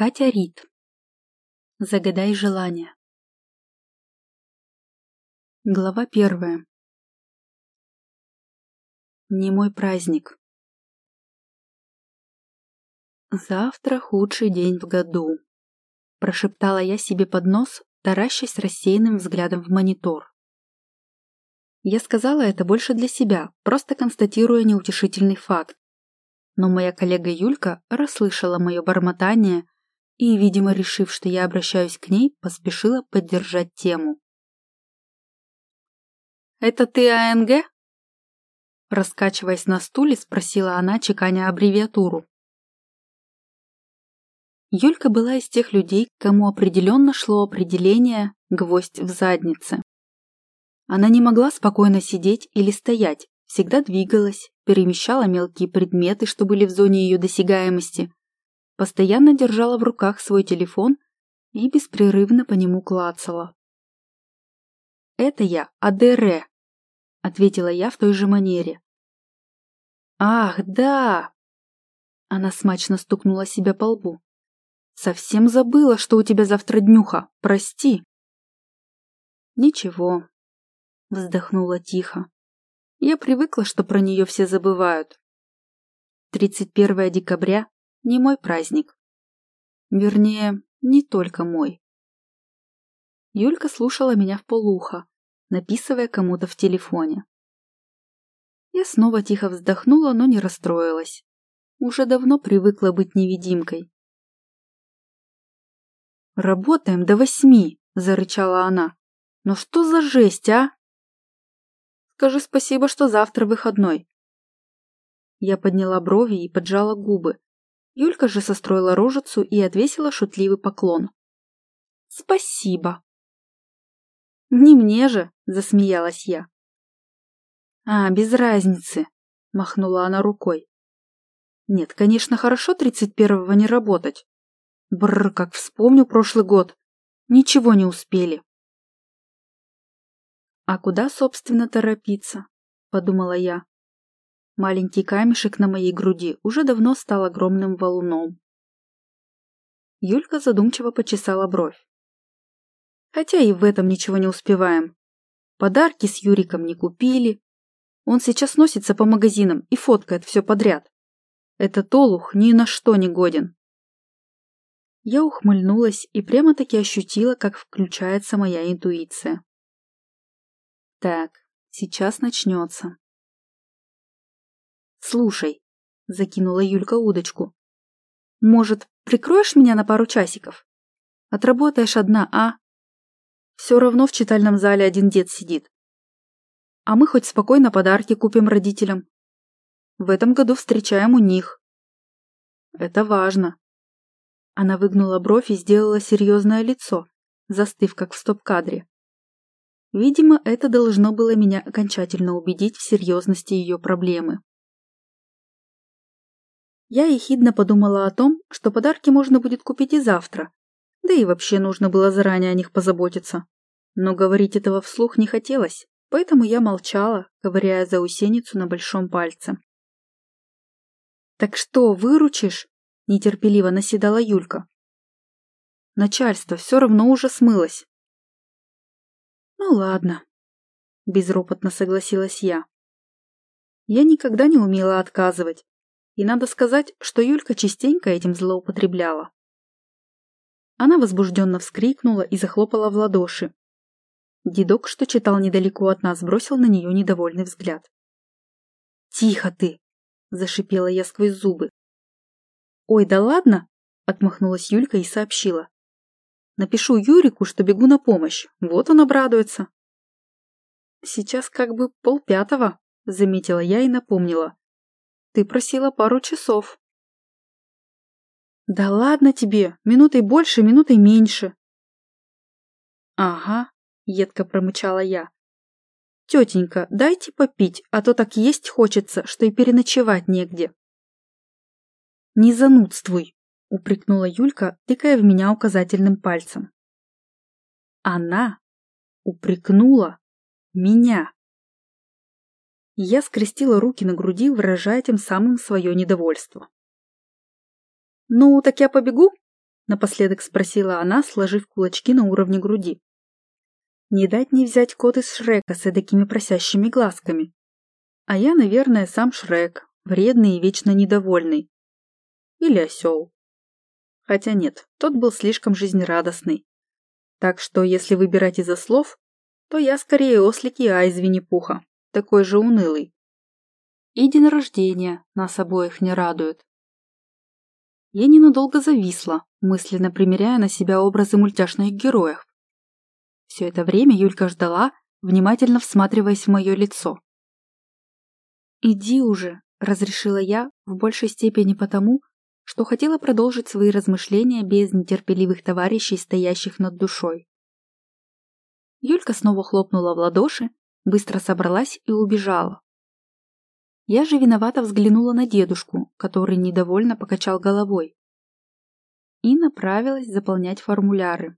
Катя Рид. Загадай желание. Глава первая. Не мой праздник. Завтра худший день в году. Прошептала я себе под нос, таращась рассеянным взглядом в монитор. Я сказала это больше для себя, просто констатируя неутешительный факт. Но моя коллега Юлька расслышала мое бормотание и, видимо, решив, что я обращаюсь к ней, поспешила поддержать тему. «Это ты АНГ?» Раскачиваясь на стуле, спросила она, чеканя аббревиатуру. Юлька была из тех людей, кому определенно шло определение «гвоздь в заднице». Она не могла спокойно сидеть или стоять, всегда двигалась, перемещала мелкие предметы, что были в зоне ее досягаемости, постоянно держала в руках свой телефон и беспрерывно по нему клацала. «Это я, АДР», — ответила я в той же манере. «Ах, да!» Она смачно стукнула себя по лбу. «Совсем забыла, что у тебя завтра днюха. Прости». «Ничего», — вздохнула тихо. «Я привыкла, что про нее все забывают. 31 декабря не мой праздник. Вернее, не только мой. Юлька слушала меня в полухо, написывая кому-то в телефоне. Я снова тихо вздохнула, но не расстроилась. Уже давно привыкла быть невидимкой. «Работаем до восьми!» – зарычала она. «Ну что за жесть, а?» «Скажи спасибо, что завтра выходной». Я подняла брови и поджала губы, Юлька же состроила рожицу и отвесила шутливый поклон. «Спасибо!» «Не мне же!» — засмеялась я. «А, без разницы!» — махнула она рукой. «Нет, конечно, хорошо тридцать первого не работать. Бррр, как вспомню прошлый год. Ничего не успели». «А куда, собственно, торопиться?» — подумала я. Маленький камешек на моей груди уже давно стал огромным валуном. Юлька задумчиво почесала бровь. Хотя и в этом ничего не успеваем. Подарки с Юриком не купили. Он сейчас носится по магазинам и фоткает все подряд. Этот олух ни на что не годен. Я ухмыльнулась и прямо-таки ощутила, как включается моя интуиция. Так, сейчас начнется. «Слушай», — закинула Юлька удочку, «может, прикроешь меня на пару часиков? Отработаешь одна, а? Все равно в читальном зале один дед сидит. А мы хоть спокойно подарки купим родителям. В этом году встречаем у них. Это важно». Она выгнула бровь и сделала серьезное лицо, застыв как в стоп-кадре. Видимо, это должно было меня окончательно убедить в серьезности ее проблемы. Я ехидно подумала о том, что подарки можно будет купить и завтра, да и вообще нужно было заранее о них позаботиться. Но говорить этого вслух не хотелось, поэтому я молчала, ковыряя заусеницу на большом пальце. «Так что, выручишь?» – нетерпеливо наседала Юлька. Начальство все равно уже смылось. «Ну ладно», – безропотно согласилась я. Я никогда не умела отказывать, и надо сказать, что Юлька частенько этим злоупотребляла. Она возбужденно вскрикнула и захлопала в ладоши. Дедок, что читал недалеко от нас, бросил на нее недовольный взгляд. «Тихо ты!» – зашипела я сквозь зубы. «Ой, да ладно!» – отмахнулась Юлька и сообщила. «Напишу Юрику, что бегу на помощь. Вот он обрадуется». «Сейчас как бы полпятого», – заметила я и напомнила. Ты просила пару часов. Да ладно тебе, минутой больше, минутой меньше. Ага, едко промычала я. Тетенька, дайте попить, а то так есть хочется, что и переночевать негде. Не занудствуй, упрекнула Юлька, тыкая в меня указательным пальцем. Она упрекнула меня. Я скрестила руки на груди, выражая тем самым свое недовольство. «Ну, так я побегу?» Напоследок спросила она, сложив кулачки на уровне груди. Не дать не взять кот из Шрека с эдакими просящими глазками. А я, наверное, сам Шрек, вредный и вечно недовольный. Или осел. Хотя нет, тот был слишком жизнерадостный. Так что, если выбирать из-за слов, то я скорее ослик я из Винни-Пуха, такой же унылый. И день рождения нас обоих не радует. Я ненадолго зависла, мысленно примеряя на себя образы мультяшных героев. Все это время Юлька ждала, внимательно всматриваясь в мое лицо. «Иди уже», — разрешила я, в большей степени потому, что хотела продолжить свои размышления без нетерпеливых товарищей, стоящих над душой. Юлька снова хлопнула в ладоши, быстро собралась и убежала. Я же виновато взглянула на дедушку, который недовольно покачал головой. И направилась заполнять формуляры.